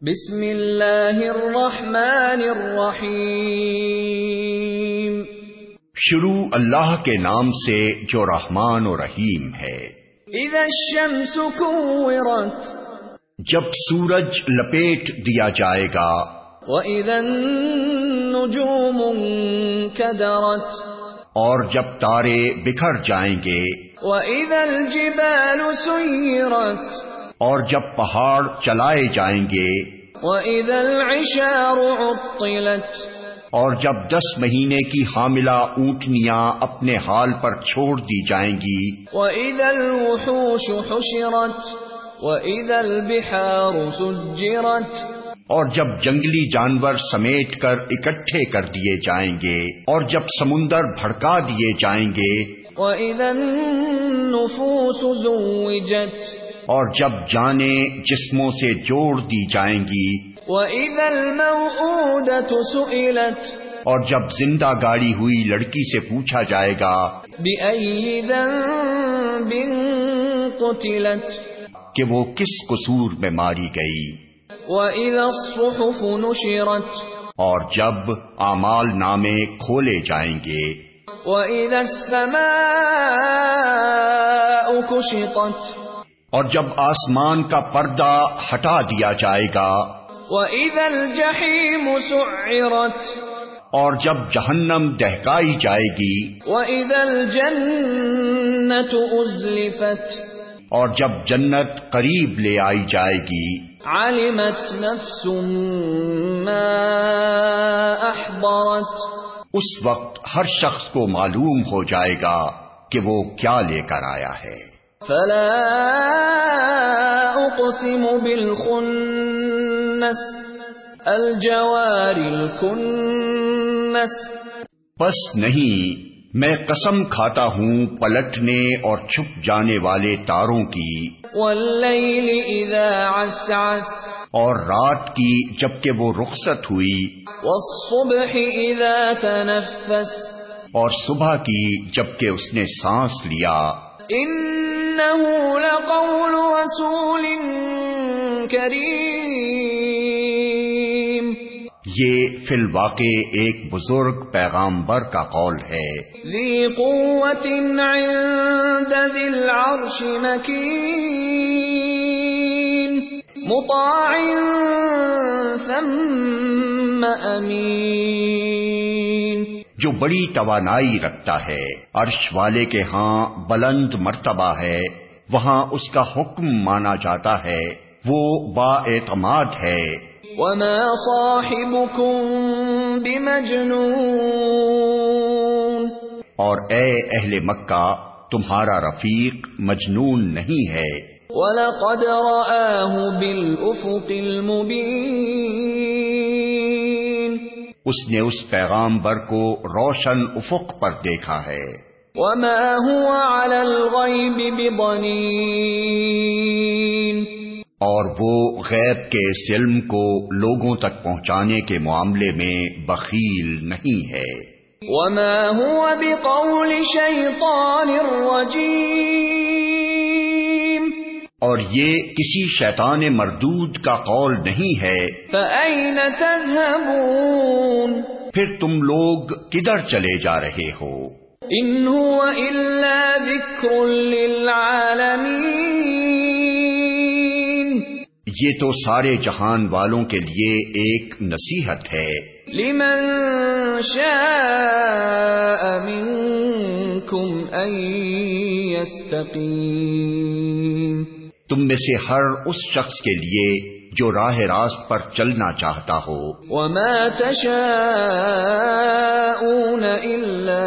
بسم اللہ الرحمن الرحیم۔ شروع اللہ کے نام سے جو رحمان و رحیم ہے۔ اذا الشمس كورت۔ جب سورج لپیٹ دیا جائے گا۔ واذا النجوم انكدرت۔ اور جب تارے بکھر جائیں گے۔ واذا الجبال سيرت۔ اور جب پہاڑ چلائے جائیں گے واذا العشار عطلت اور جب دس مہینے کی حاملہ اونٹنیاں اپنے حال پر چھوڑ دی جائیں گی واذا الوحوش حشرت واذا البحار سجرت اور جب جنگلی جانور سمیٹ کر اکٹھے کر دیے جائیں گے اور جب سمندر بھڑکا دیے جائیں گے واذا النفوس زوجت اور جب جانیں جسموں سے جوڑ دی جائیں گی۔ الموءودة سئلت اور جب زندہ گاڑی ہوئی لڑکی سے پوچھا جائے گا۔ بأي ذنب قتلت کہ وہ کس قصور میں ماری گئی۔ واذا الصحف نشرت اور جب اعمال نامے کھولے جائیں گے۔ واذا السماء كشطت اور جب آسمان کا پردہ ہٹا دیا جائے گا۔ واذا الجحيم سعرت۔ اور جب جہنم دہکائی جائے گی۔ واذا الجنة ازلفت اور جب جنت قریب لے آئی جائے گی۔ علمت نفس ما احضرت اس وقت ہر شخص کو معلوم ہو جائے گا کہ وہ کیا لے کر آیا ہے۔ فلا اقسم بالخنس الجوار الكنس. بس نہیں میں قسم کھاتا ہوں پلٹنے اور چھپ جانے والے تاروں کی۔ واللیل اذا عسعس. اور رات کی جبکہ وہ رخصت ہوئی۔ والصبح اذا تنفس. اور صبح کی جبکہ اس نے سانس لیا۔ انه لقول رسول کریم یہ فی الواقع ایک بزرگ پیغامبر کا قول ہے۔ ذی قوت عند ذی العرش مکین. مطاع امین جو بڑی توانائی رکھتا ہے عرش والے کے ہاں بلند مرتبہ ہے وہاں اس کا حکم مانا جاتا ہے وہ با اعتماد ہے۔ وما صاحبكم بمجنون۔ اور اے اہل مکہ تمہارا رفیق مجنون نہیں ہے۔ ولقد رآه بالأفق المبين۔ اس نے اس پیغامبر کو روشن افق پر دیکھا ہے۔ وما هو على الغيب بضنين۔ اور وہ غیب کے اس علم کو لوگوں تک پہنچانے کے معاملے میں بخیل نہیں ہے۔ وما هو بقول رجيم۔ اور یہ کسی شیطان مردود کا قول نہیں ہے۔ فأين تذهبون؟ پھر تم لوگ کدھر چلے جا رہے ہو؟ إن هو إلا ذكر للعالمين۔ یہ تو سارے جہان والوں کے لیے ایک نصیحت ہے۔ لمن شاء منكم أن يستقيم۔ تم میں سے ہر اس شخص کے لیے جو راہ راست پر چلنا چاہتا ہو۔ وما تشاءون إلا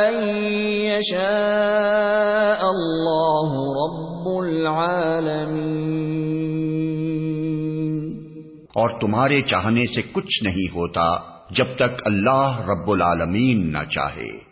أن يشاء الله رب العالمين۔ اور تمہارے چاہنے سے کچھ نہیں ہوتا جب تک اللہ رب العالمین نہ چاہے۔